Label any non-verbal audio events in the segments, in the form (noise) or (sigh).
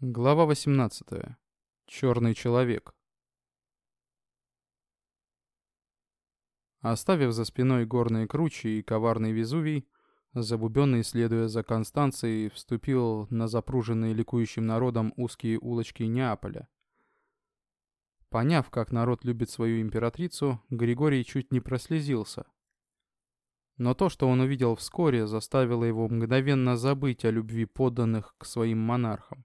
Глава 18. Черный человек. Оставив за спиной горные кручи и коварный Везувий, Забубенный, следуя за Констанцией, вступил на запруженные ликующим народом узкие улочки Неаполя. Поняв, как народ любит свою императрицу, Григорий чуть не прослезился. Но то, что он увидел вскоре, заставило его мгновенно забыть о любви подданных к своим монархам.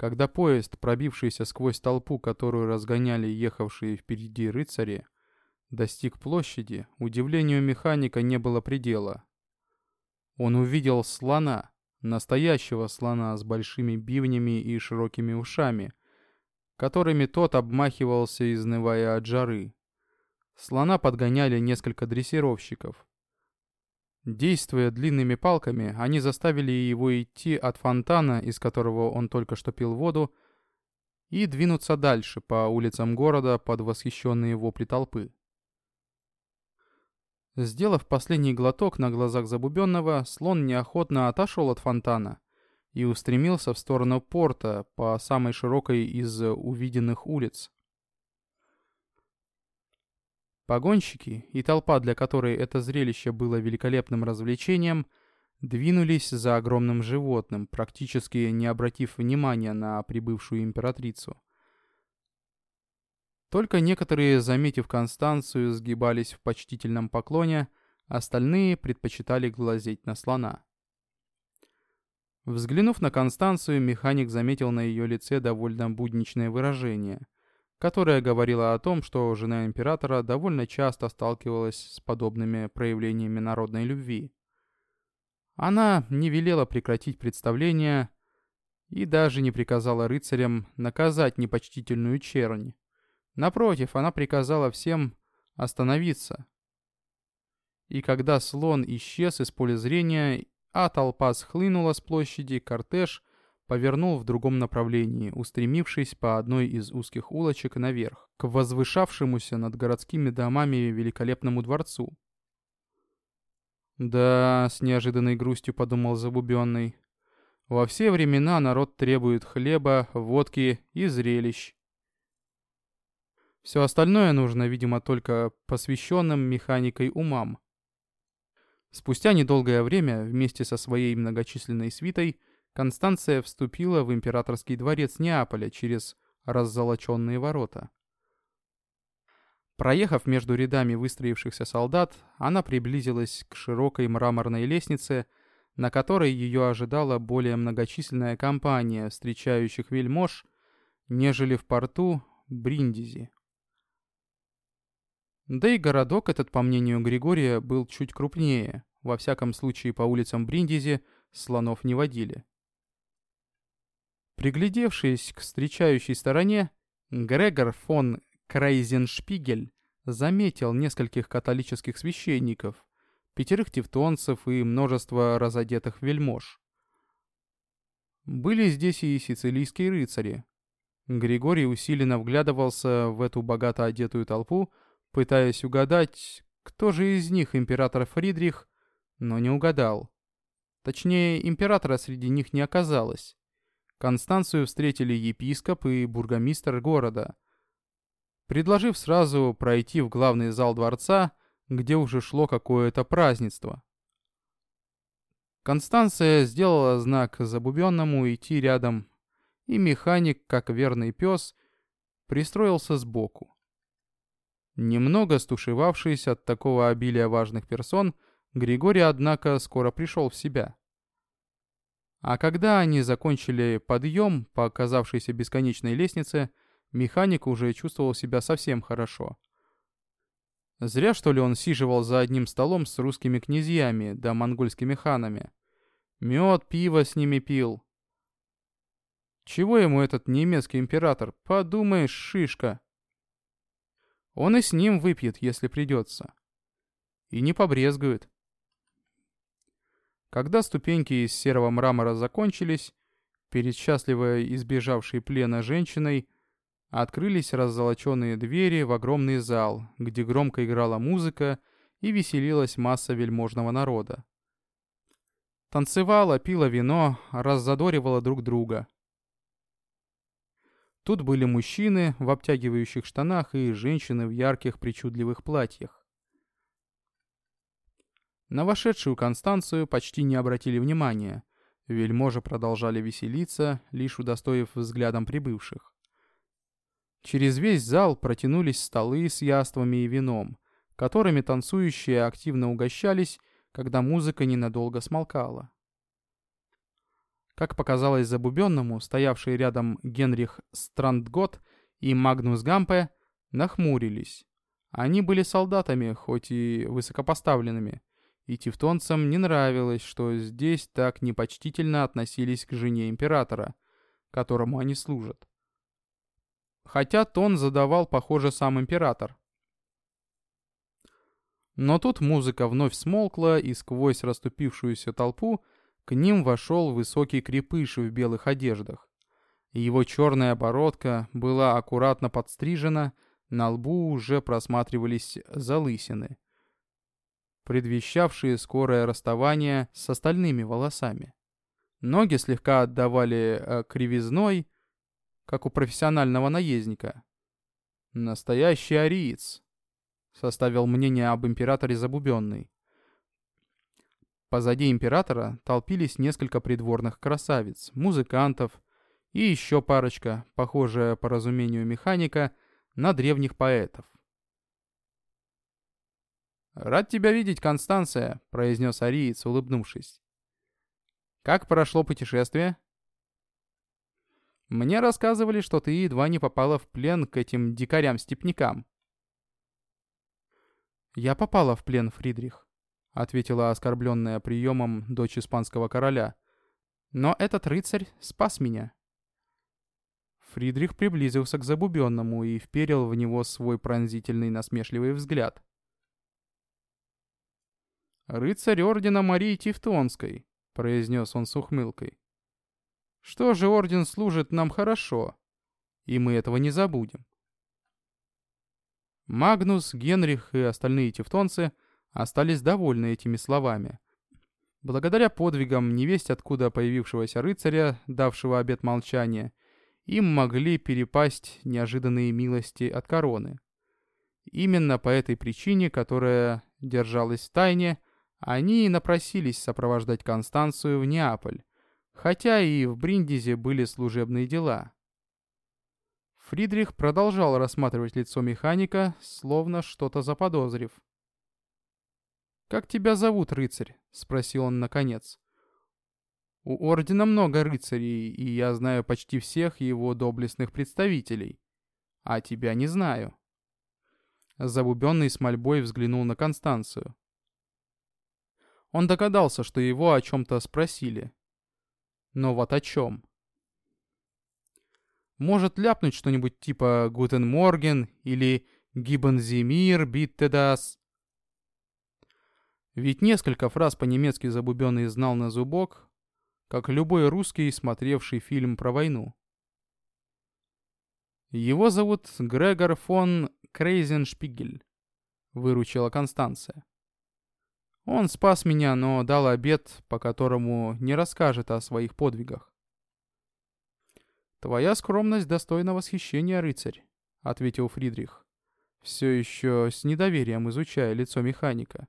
Когда поезд, пробившийся сквозь толпу, которую разгоняли ехавшие впереди рыцари, достиг площади, удивлению механика не было предела. Он увидел слона, настоящего слона с большими бивнями и широкими ушами, которыми тот обмахивался, изнывая от жары. Слона подгоняли несколько дрессировщиков. Действуя длинными палками, они заставили его идти от фонтана, из которого он только что пил воду, и двинуться дальше по улицам города под восхищенные вопли толпы. Сделав последний глоток на глазах Забубенного, слон неохотно отошел от фонтана и устремился в сторону порта по самой широкой из увиденных улиц. Погонщики и толпа, для которой это зрелище было великолепным развлечением, двинулись за огромным животным, практически не обратив внимания на прибывшую императрицу. Только некоторые, заметив Констанцию, сгибались в почтительном поклоне, остальные предпочитали глазеть на слона. Взглянув на Констанцию, механик заметил на ее лице довольно будничное выражение – которая говорила о том, что жена императора довольно часто сталкивалась с подобными проявлениями народной любви. Она не велела прекратить представление и даже не приказала рыцарям наказать непочтительную чернь. Напротив, она приказала всем остановиться. И когда слон исчез из поля зрения, а толпа схлынула с площади, кортеж повернул в другом направлении, устремившись по одной из узких улочек наверх, к возвышавшемуся над городскими домами великолепному дворцу. «Да», — с неожиданной грустью подумал Забубенный, — «во все времена народ требует хлеба, водки и зрелищ. Все остальное нужно, видимо, только посвященным механикой умам». Спустя недолгое время, вместе со своей многочисленной свитой, Констанция вступила в императорский дворец Неаполя через раззолоченные ворота. Проехав между рядами выстроившихся солдат, она приблизилась к широкой мраморной лестнице, на которой ее ожидала более многочисленная компания встречающих вельмож, нежели в порту Бриндизи. Да и городок этот, по мнению Григория, был чуть крупнее. Во всяком случае, по улицам Бриндизи слонов не водили. Приглядевшись к встречающей стороне, Грегор фон Крайзеншпигель заметил нескольких католических священников, пятерых тевтонцев и множество разодетых вельмож. Были здесь и сицилийские рыцари. Григорий усиленно вглядывался в эту богато одетую толпу, пытаясь угадать, кто же из них император Фридрих, но не угадал. Точнее, императора среди них не оказалось. Констанцию встретили епископ и бургомистр города. Предложив сразу пройти в главный зал дворца, где уже шло какое-то празднество. Констанция сделала знак забубенному идти рядом, и механик, как верный пес, пристроился сбоку. Немного стушевавшись от такого обилия важных персон, Григорий, однако, скоро пришел в себя. А когда они закончили подъем по оказавшейся бесконечной лестнице, механик уже чувствовал себя совсем хорошо. Зря, что ли, он сиживал за одним столом с русскими князьями да монгольскими ханами. Мед, пиво с ними пил. Чего ему этот немецкий император? Подумаешь, шишка. Он и с ним выпьет, если придется. И не побрезгует. Когда ступеньки из серого мрамора закончились, перед счастливо избежавшей плена женщиной открылись раззолоченные двери в огромный зал, где громко играла музыка и веселилась масса вельможного народа. танцевала, пила вино, раззадоривала друг друга. Тут были мужчины в обтягивающих штанах и женщины в ярких причудливых платьях. На вошедшую Констанцию почти не обратили внимания. Вельможи продолжали веселиться, лишь удостоив взглядом прибывших. Через весь зал протянулись столы с яствами и вином, которыми танцующие активно угощались, когда музыка ненадолго смолкала. Как показалось забубенному, стоявшие рядом Генрих Страндгот и Магнус Гампе нахмурились. Они были солдатами, хоть и высокопоставленными, и тевтонцам не нравилось, что здесь так непочтительно относились к жене императора, которому они служат. Хотя тон задавал, похоже, сам император. Но тут музыка вновь смолкла, и сквозь расступившуюся толпу к ним вошел высокий крепыш в белых одеждах. Его черная оборотка была аккуратно подстрижена, на лбу уже просматривались залысины, предвещавшие скорое расставание с остальными волосами. Ноги слегка отдавали э, кривизной, как у профессионального наездника. Настоящий ариец, составил мнение об императоре Забубенный. Позади императора толпились несколько придворных красавиц, музыкантов и еще парочка, похожая по разумению механика, на древних поэтов. «Рад тебя видеть, Констанция», — произнес Ариец, улыбнувшись. «Как прошло путешествие?» «Мне рассказывали, что ты едва не попала в плен к этим дикарям-степнякам». «Я попала в плен, Фридрих», — ответила оскорбленная приемом дочь испанского короля. «Но этот рыцарь спас меня». Фридрих приблизился к забубенному и вперил в него свой пронзительный насмешливый взгляд. «Рыцарь ордена Марии Тевтонской», — произнес он с ухмылкой. «Что же орден служит нам хорошо, и мы этого не забудем». Магнус, Генрих и остальные тевтонцы — остались довольны этими словами. Благодаря подвигам невесть откуда появившегося рыцаря, давшего обет молчания, им могли перепасть неожиданные милости от короны. Именно по этой причине, которая держалась в тайне, они напросились сопровождать Констанцию в Неаполь, хотя и в Бриндизе были служебные дела. Фридрих продолжал рассматривать лицо механика, словно что-то заподозрив. «Как тебя зовут, рыцарь?» — спросил он наконец. «У Ордена много рыцарей, и я знаю почти всех его доблестных представителей. А тебя не знаю». Забубенный с мольбой взглянул на Констанцию. Он догадался, что его о чем-то спросили. Но вот о чем? Может ляпнуть что-нибудь типа «Гутен Морген» или «Geben Sie mir bitte das», ведь несколько фраз по-немецки Забубенный знал на зубок, как любой русский, смотревший фильм про войну. «Его зовут Грегор фон Крейзеншпигель», — выручила Констанция. «Он спас меня, но дал обет, по которому не расскажет о своих подвигах». «Твоя скромность достойна восхищения, рыцарь», — ответил Фридрих, все еще с недоверием изучая лицо механика.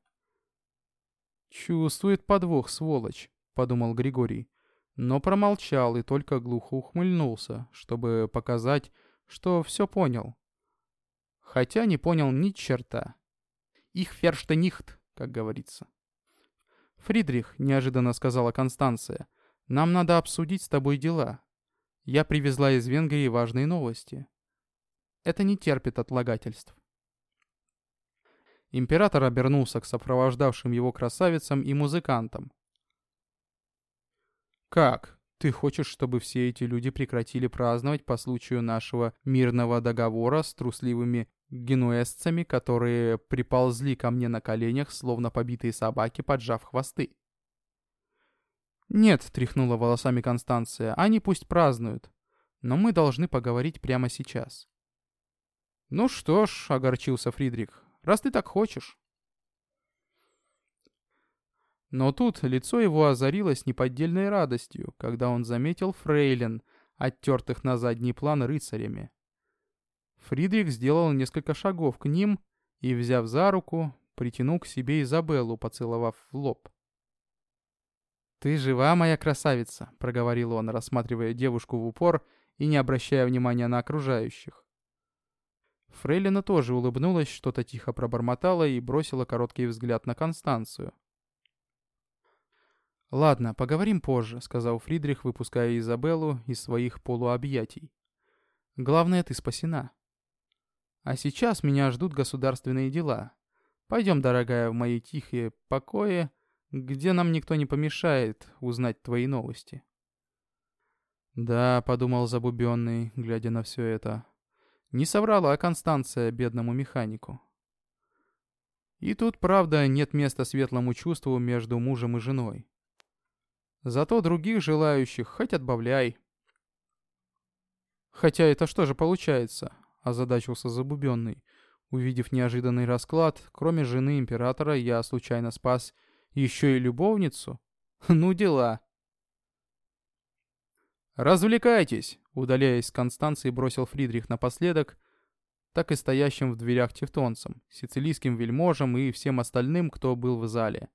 «Чувствует подвох, сволочь», — подумал Григорий. Но промолчал и только глухо ухмыльнулся, чтобы показать, что все понял. Хотя не понял ни черта. «Их ферштенихт», как говорится. «Фридрих», — неожиданно сказала Констанция, — «нам надо обсудить с тобой дела. Я привезла из Венгрии важные новости. Это не терпит отлагательств. Император обернулся к сопровождавшим его красавицам и музыкантам. «Как? Ты хочешь, чтобы все эти люди прекратили праздновать по случаю нашего мирного договора с трусливыми генуэзцами, которые приползли ко мне на коленях, словно побитые собаки, поджав хвосты?» «Нет», — тряхнула волосами Констанция, — «они пусть празднуют. Но мы должны поговорить прямо сейчас». «Ну что ж», — огорчился Фридрих, раз ты так хочешь. Но тут лицо его озарилось неподдельной радостью, когда он заметил фрейлин, оттертых на задний план рыцарями. Фридрих сделал несколько шагов к ним и, взяв за руку, притянул к себе Изабеллу, поцеловав в лоб. «Ты жива, моя красавица», — проговорил он, рассматривая девушку в упор и не обращая внимания на окружающих. Фрейлина тоже улыбнулась, что-то тихо пробормотала и бросила короткий взгляд на Констанцию. «Ладно, поговорим позже», — сказал Фридрих, выпуская Изабеллу из своих полуобъятий. «Главное, ты спасена. А сейчас меня ждут государственные дела. Пойдем, дорогая, в мои тихие покои, где нам никто не помешает узнать твои новости». «Да», — подумал Забубенный, глядя на все это. Не соврала Констанция бедному механику. И тут, правда, нет места светлому чувству между мужем и женой. Зато других желающих хоть отбавляй. Хотя это что же получается? Озадачился Забубенный. Увидев неожиданный расклад, кроме жены императора, я случайно спас еще и любовницу? (laughs) Ну дела. «Развлекайтесь!» — удаляясь с Констанции, бросил Фридрих напоследок, так и стоящим в дверях тевтонцам, сицилийским вельможам и всем остальным, кто был в зале.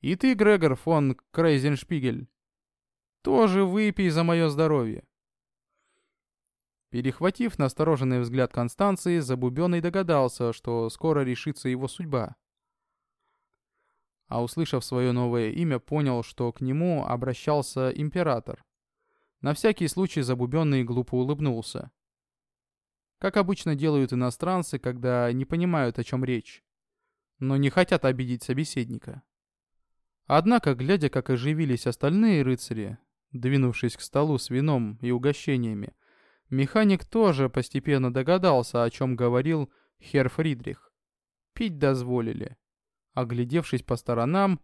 И ты, Грегор фон Крейзеншпигель, тоже выпей за мое здоровье. Перехватив настороженный взгляд Констанции, Забубенный догадался, что скоро решится его судьба. А услышав свое новое имя, понял, что к нему обращался император. На всякий случай Забубенный глупо улыбнулся. Как обычно делают иностранцы, когда не понимают, о чем речь, но не хотят обидеть собеседника. Однако, глядя, как оживились остальные рыцари, двинувшись к столу с вином и угощениями, механик тоже постепенно догадался, о чем говорил Хер Фридрих. Пить дозволили. Оглядевшись по сторонам,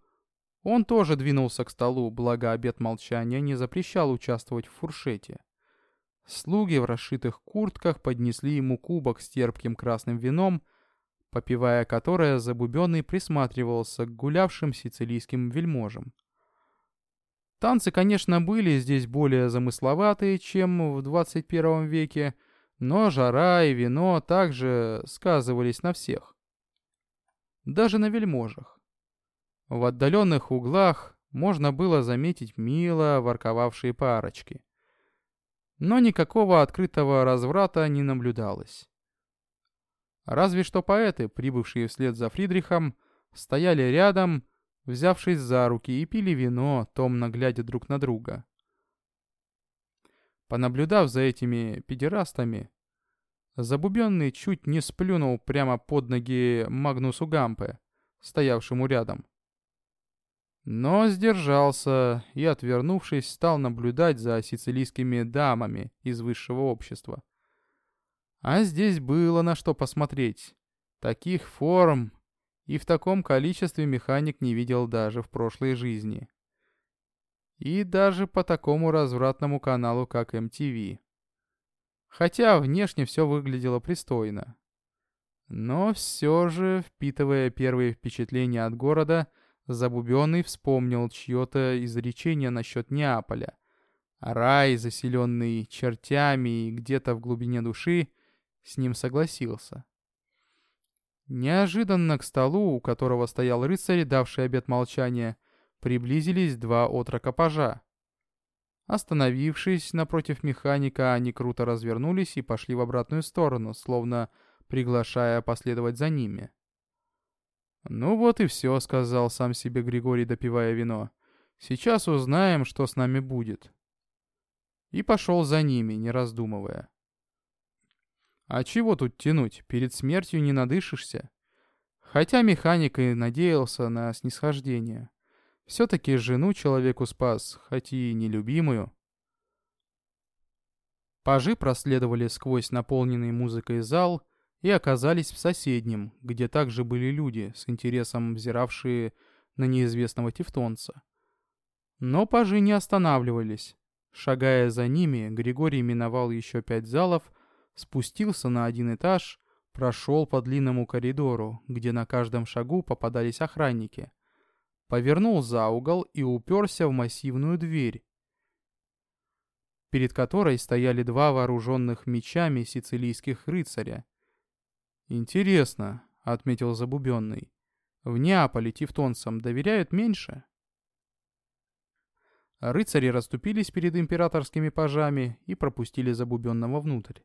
он тоже двинулся к столу, благо обет молчания не запрещал участвовать в фуршете. Слуги в расшитых куртках поднесли ему кубок с терпким красным вином, попивая которое Забубенный присматривался к гулявшим сицилийским вельможам. Танцы, конечно, были здесь более замысловатые, чем в 21 веке, но жара и вино также сказывались на всех. Даже на вельможах. В отдаленных углах можно было заметить мило ворковавшие парочки. Но никакого открытого разврата не наблюдалось. Разве что поэты, прибывшие вслед за Фридрихом, стояли рядом, взявшись за руки, и пили вино, томно глядя друг на друга. Понаблюдав за этими педерастами, Забубенный чуть не сплюнул прямо под ноги Магнусу Гампе, стоявшему рядом. Но сдержался и, отвернувшись, стал наблюдать за сицилийскими дамами из высшего общества. А здесь было на что посмотреть. Таких форм и в таком количестве механик не видел даже в прошлой жизни. И даже по такому развратному каналу, как MTV. Хотя внешне все выглядело пристойно. Но все же, впитывая первые впечатления от города, Забубенный вспомнил чье-то изречение насчет Неаполя. Рай, заселенный чертями и где-то в глубине души, с ним согласился. Неожиданно к столу, у которого стоял рыцарь, давший обет молчания, приблизились два отрока-пажа. Остановившись напротив механика, они круто развернулись и пошли в обратную сторону, словно приглашая последовать за ними. «Ну вот и все», — сказал сам себе Григорий, допивая вино. «Сейчас узнаем, что с нами будет». И пошел за ними, не раздумывая. А чего тут тянуть, перед смертью не надышишься? Хотя механик и надеялся на снисхождение. Все-таки жену человеку спас, хоть и нелюбимую. Пажи проследовали сквозь наполненный музыкой зал и оказались в соседнем, где также были люди, с интересом взиравшие на неизвестного тевтонца. Но пажи не останавливались. Шагая за ними, Григорий миновал еще пять залов спустился на один этаж, прошел по длинному коридору, где на каждом шагу попадались охранники. повернул за угол и уперся в массивную дверь, перед которой стояли два вооруженных мечами сицилийских рыцаря. «Интересно», — отметил Забубенный, — «в Неаполе тевтонцам доверяют меньше?» Рыцари расступились перед императорскими пажами и пропустили Забубенного внутрь,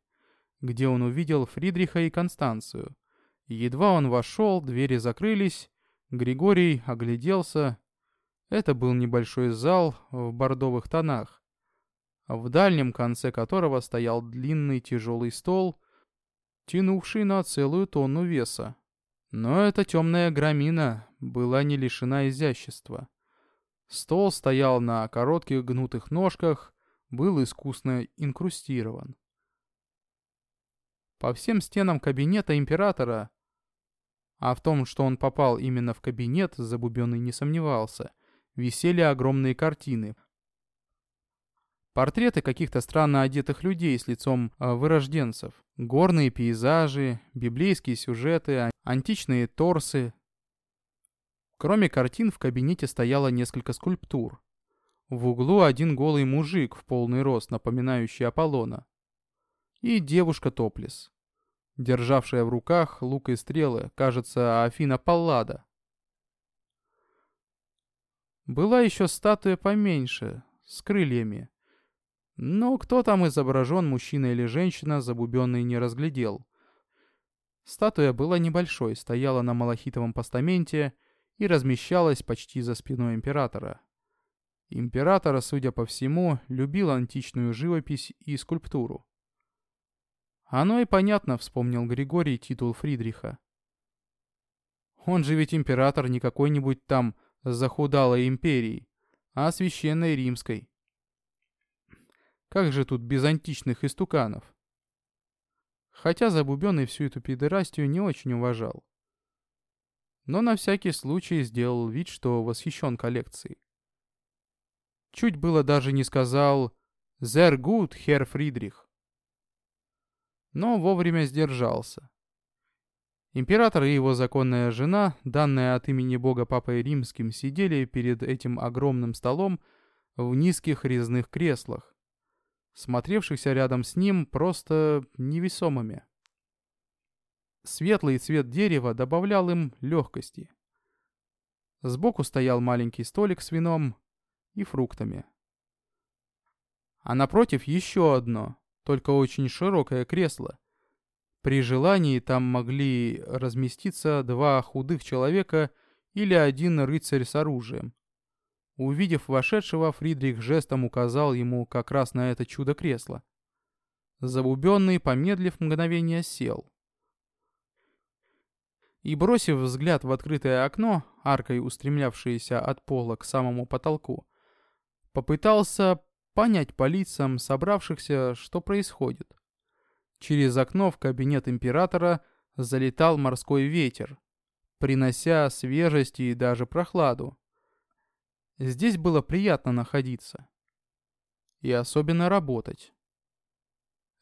где он увидел Фридриха и Констанцию. Едва он вошел, двери закрылись, Григорий огляделся. Это был небольшой зал в бордовых тонах, в дальнем конце которого стоял длинный тяжелый стол, тянувший на целую тонну веса. Но эта темная громина была не лишена изящества. Стол стоял на коротких гнутых ножках, был искусно инкрустирован. По всем стенам кабинета императора, а в том, что он попал именно в кабинет, Забубенный не сомневался, висели огромные картины. Портреты каких-то странно одетых людей с лицом э, вырожденцев. Горные пейзажи, библейские сюжеты, античные торсы, Кроме картин в кабинете стояло несколько скульптур. В углу один голый мужик в полный рост, напоминающий Аполлона. И девушка Топлис, державшая в руках лук и стрелы, кажется, Афина Паллада. Была еще статуя поменьше, с крыльями. Но кто там изображен, мужчина или женщина, забубенный не разглядел. Статуя была небольшой, стояла на малахитовом постаменте и размещалась почти за спиной императора. Император, судя по всему, любил античную живопись и скульптуру. Оно и понятно, вспомнил Григорий титул Фридриха. Он же ведь император не какой-нибудь там захудалой империи, а священной римской. Как же тут без античных истуканов? Хотя Забубенный всю эту пидерастию не очень уважал но на всякий случай сделал вид, что восхищен коллекцией. Чуть было даже не сказал «Sehr gut, Herr Фридрих». Но вовремя сдержался. Император и его законная жена, данная от имени бога Папой Римским, сидели перед этим огромным столом в низких резных креслах, смотревшихся рядом с ним просто невесомыми. Светлый цвет дерева добавлял им легкости. Сбоку стоял маленький столик с вином и фруктами. А напротив еще одно, только очень широкое кресло. При желании там могли разместиться два худых человека или один рыцарь с оружием. Увидев вошедшего, Фридрих жестом указал ему как раз на это чудо-кресло. Забубенный, помедлив мгновение, сел и, бросив взгляд в открытое окно, аркой устремлявшееся от пола к самому потолку, попытался понять по лицам собравшихся, что происходит. Через окно в кабинет императора залетал морской ветер, принося свежесть и даже прохладу. Здесь было приятно находиться. И особенно работать.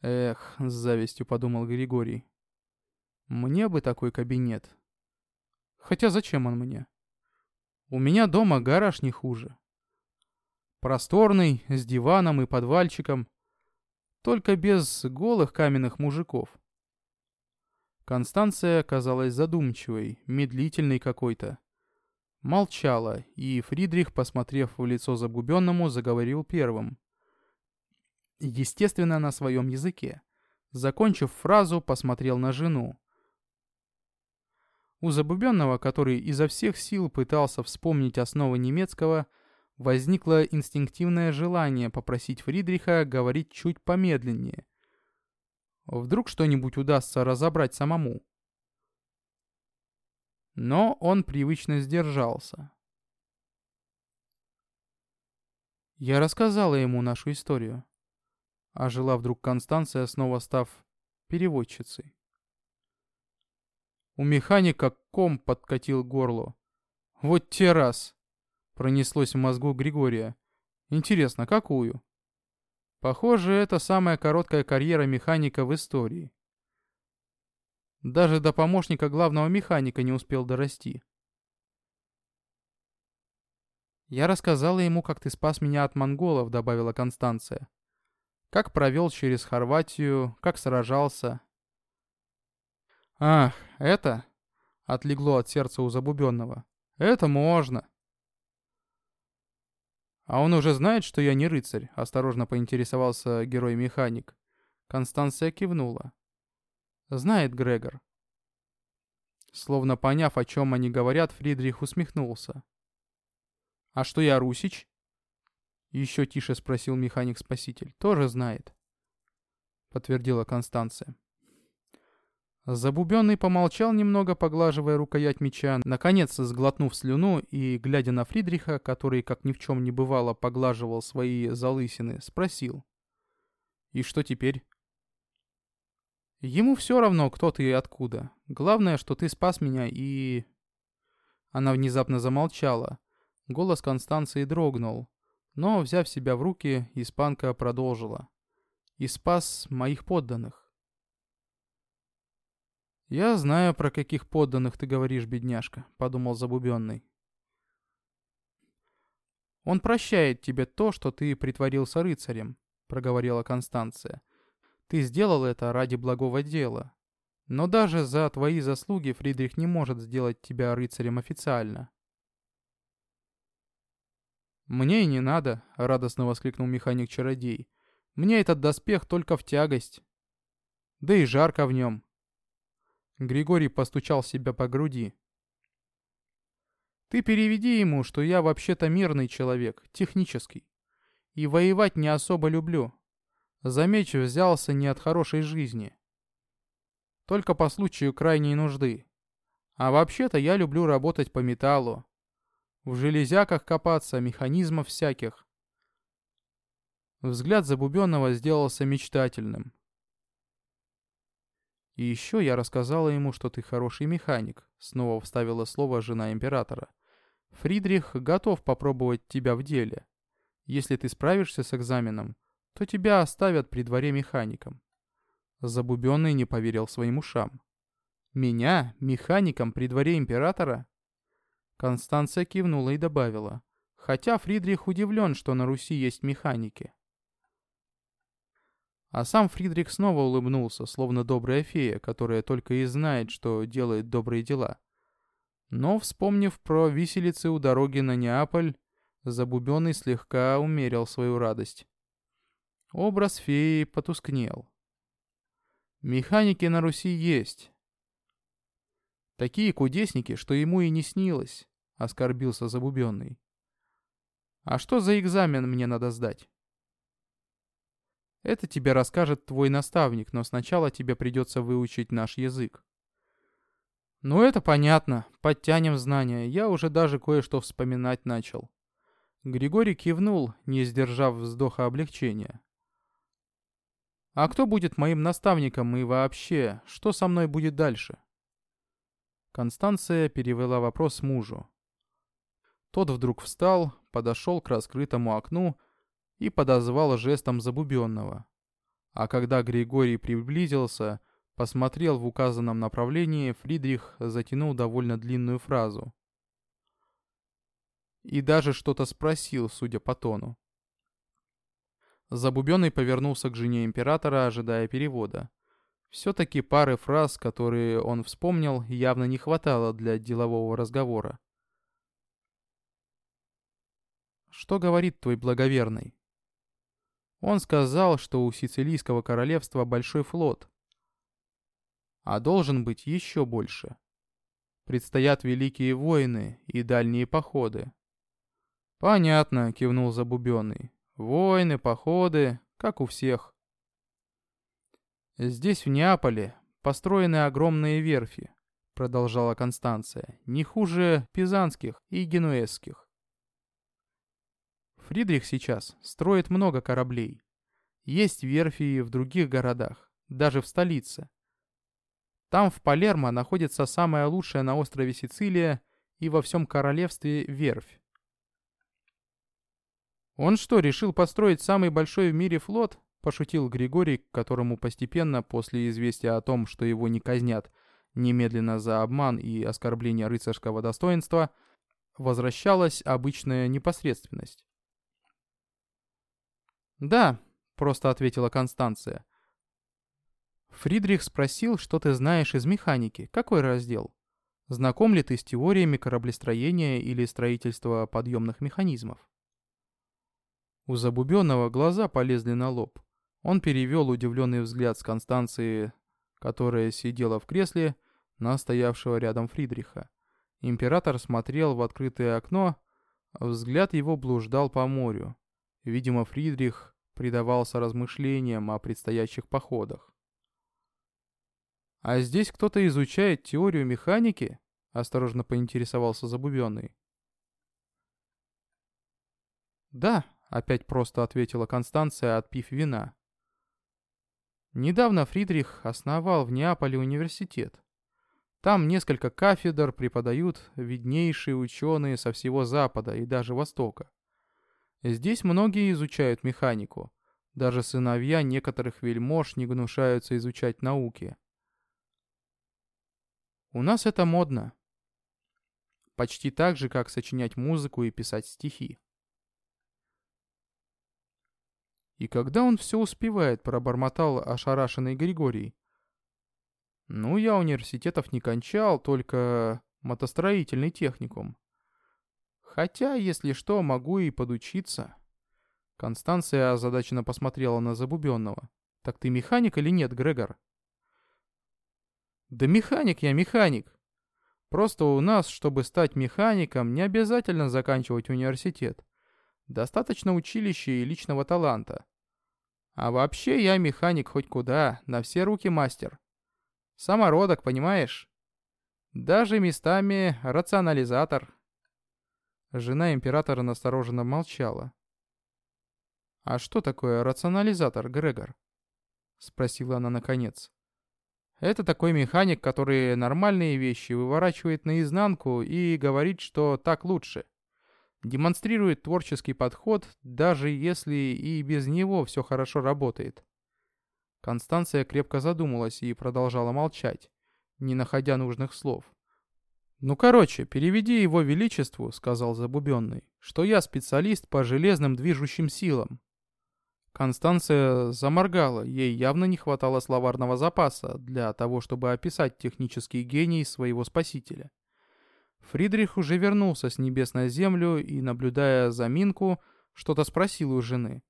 Эх, с завистью подумал Григорий. Мне бы такой кабинет. Хотя зачем он мне? У меня дома гараж не хуже. Просторный, с диваном и подвальчиком. Только без голых каменных мужиков. Констанция казалась задумчивой, медлительной какой-то. Молчала, и Фридрих, посмотрев в лицо загубенному, заговорил первым. Естественно, на своем языке. Закончив фразу, посмотрел на жену. У Забубенного, который изо всех сил пытался вспомнить основы немецкого, возникло инстинктивное желание попросить Фридриха говорить чуть помедленнее. Вдруг что-нибудь удастся разобрать самому. Но он привычно сдержался. Я рассказала ему нашу историю. А жила вдруг Констанция, снова став переводчицей. У механика ком подкатил горло. Вот те раз. Пронеслось в мозгу Григория. Интересно, какую? Похоже, это самая короткая карьера механика в истории. Даже до помощника главного механика не успел дорасти. «Я рассказала ему, как ты спас меня от монголов», — добавила Констанция. «Как провел через Хорватию, как сражался». «Ах, это...» — отлегло от сердца у Забубенного. «Это можно». «А он уже знает, что я не рыцарь?» — осторожно поинтересовался герой-механик. Констанция кивнула. «Знает Грегор». Словно поняв, о чем они говорят, Фридрих усмехнулся. «А что я русич?» Еще тише спросил механик-спаситель. «Тоже знает», — подтвердила Констанция. Забубенный помолчал немного, поглаживая рукоять меча, наконец сглотнув слюну и, глядя на Фридриха, который, как ни в чем не бывало, поглаживал свои залысины, спросил. «И что теперь?» «Ему все равно, кто ты и откуда. Главное, что ты спас меня и...» Она внезапно замолчала. Голос Констанции дрогнул. Но, взяв себя в руки, испанка продолжила. «И спас моих подданных. «Я знаю, про каких подданных ты говоришь, бедняжка», — подумал Забубенный. «Он прощает тебе то, что ты притворился рыцарем», — проговорила Констанция. «Ты сделал это ради благого дела. Но даже за твои заслуги Фридрих не может сделать тебя рыцарем официально». «Мне и не надо», — радостно воскликнул механик-чародей. «Мне этот доспех только в тягость. Да и жарко в нем. Григорий постучал себя по груди. «Ты переведи ему, что я вообще-то мирный человек, технический. И воевать не особо люблю. За меч взялся не от хорошей жизни. Только по случаю крайней нужды. А вообще-то я люблю работать по металлу. В железяках копаться, механизмов всяких». Взгляд Забубенного сделался мечтательным. И еще я рассказала ему, что ты хороший механик», — снова вставила слово жена императора. «Фридрих готов попробовать тебя в деле. Если ты справишься с экзаменом, то тебя оставят при дворе механиком». Забубенный не поверил своим ушам. «Меня? Механиком при дворе императора?» Констанция кивнула и добавила. «Хотя Фридрих удивлен, что на Руси есть механики». А сам Фридрих снова улыбнулся, словно добрая фея, которая только и знает, что делает добрые дела. Но, вспомнив про виселицы у дороги на Неаполь, Забубенный слегка умерил свою радость. Образ феи потускнел. Механики на Руси есть. Такие кудесники, что ему и не снилось, — оскорбился Забубенный. А что за экзамен мне надо сдать? Это тебе расскажет твой наставник, но сначала тебе придется выучить наш язык. Ну это понятно, подтянем знания, я уже даже кое-что вспоминать начал. Григорий кивнул, не сдержав вздоха облегчения. «А кто будет моим наставником и вообще, что со мной будет дальше?» Констанция перевела вопрос мужу. Тот вдруг встал, подошел к раскрытому окну и подозвал жестом Забубенного. А когда Григорий приблизился, посмотрел в указанном направлении, Фридрих затянул довольно длинную фразу. И даже что-то спросил, судя по тону. Забубенный повернулся к жене императора, ожидая перевода. Все-таки пары фраз, которые он вспомнил, явно не хватало для делового разговора. «Что говорит твой благоверный?» Он сказал, что у Сицилийского королевства большой флот, а должен быть еще больше. Предстоят великие войны и дальние походы. «Понятно», — кивнул Забубенный. «Войны, походы, как у всех». «Здесь, в Неаполе, построены огромные верфи», — продолжала Констанция, «не хуже пизанских и генуэзских. Фридрих сейчас строит много кораблей. Есть верфи в других городах, даже в столице. Там, в Палермо, находится самая лучшая на острове Сицилия и во всем королевстве верфь. «Он что, решил построить самый большой в мире флот?» – пошутил Григорий, которому постепенно, после известия о том, что его не казнят немедленно за обман и оскорбление рыцарского достоинства, возвращалась обычная непосредственность. «Да», — просто ответила Констанция. Фридрих спросил, что ты знаешь из механики. Какой раздел? Знаком ли ты с теориями кораблестроения или строительства подъемных механизмов? У Забубенного глаза полезли на лоб. Он перевел удивленный взгляд с Констанции, которая сидела в кресле, на стоявшего рядом Фридриха. Император смотрел в открытое окно, взгляд его блуждал по морю. Видимо, Фридрих предавался размышлениям о предстоящих походах. «А здесь кто-то изучает теорию механики?» — осторожно поинтересовался Забубенный. «Да», — опять просто ответила Констанция, отпив вина. Недавно Фридрих основал в Неаполе университет. Там несколько кафедр преподают виднейшие ученые со всего Запада и даже Востока. Здесь многие изучают механику. Даже сыновья некоторых вельмож не гнушаются изучать науки. У нас это модно. Почти так же, как сочинять музыку и писать стихи. И когда он все успевает, пробормотал ошарашенный Григорий. Ну, я университетов не кончал, только мотостроительный техникум. Хотя, если что, могу и подучиться. Констанция озадаченно посмотрела на Забубенного. «Так ты механик или нет, Грегор?» Да механик я механик. Просто у нас, чтобы стать механиком, не обязательно заканчивать университет. Достаточно училища и личного таланта. А вообще я механик хоть куда, на все руки мастер. Самородок, понимаешь? Даже местами рационализатор. Жена императора настороженно молчала. «А что такое рационализатор, Грегор?» Спросила она наконец. Это такой механик, который нормальные вещи выворачивает наизнанку и говорит, что так лучше. Демонстрирует творческий подход, даже если и без него все хорошо работает. Констанция крепко задумалась и продолжала молчать, не находя нужных слов. «Ну, короче, переведи его величеству», — сказал Забубенный, — «что я специалист по железным движущим силам. Констанция заморгала, ей явно не хватало словарного запаса для того, чтобы описать технический гений своего спасителя. Фридрих уже вернулся с небес на землю и, наблюдая заминку, что-то спросил у жены.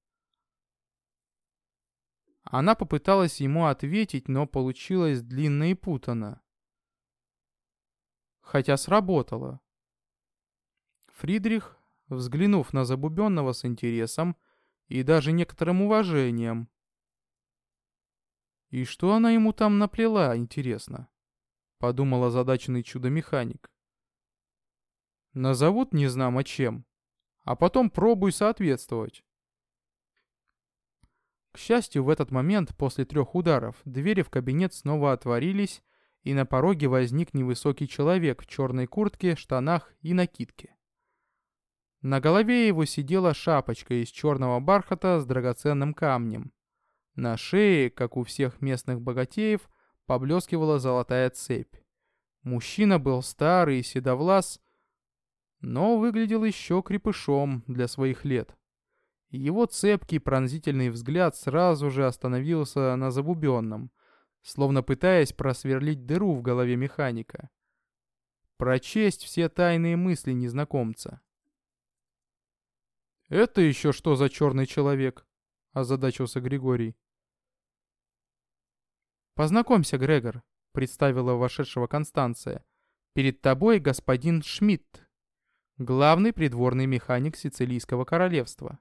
Она попыталась ему ответить, но получилось длинно и путано. Хотя сработало. Фридрих, взглянув на Забубенного с интересом, и даже некоторым уважением. И что она ему там наплела, интересно? Подумал озадаченный чудо-механик. Назовут не знамо чем, а потом пробуй соответствовать. К счастью, в этот момент, после трех ударов, двери в кабинет снова отворились, и на пороге возник невысокий человек в черной куртке, штанах и накидке. На голове его сидела шапочка из черного бархата с драгоценным камнем. На шее, как у всех местных богатеев, поблескивала золотая цепь. Мужчина был старый и седовлас, но выглядел еще крепышом для своих лет. Его цепкий пронзительный взгляд сразу же остановился на забубенном, словно пытаясь просверлить дыру в голове механика. Прочесть все тайные мысли незнакомца. «Это еще что за черный человек?» — озадачился Григорий. «Познакомься, Грегор», — представила вошедшего Констанция. «Перед тобой господин Шмидт, главный придворный механик Сицилийского королевства».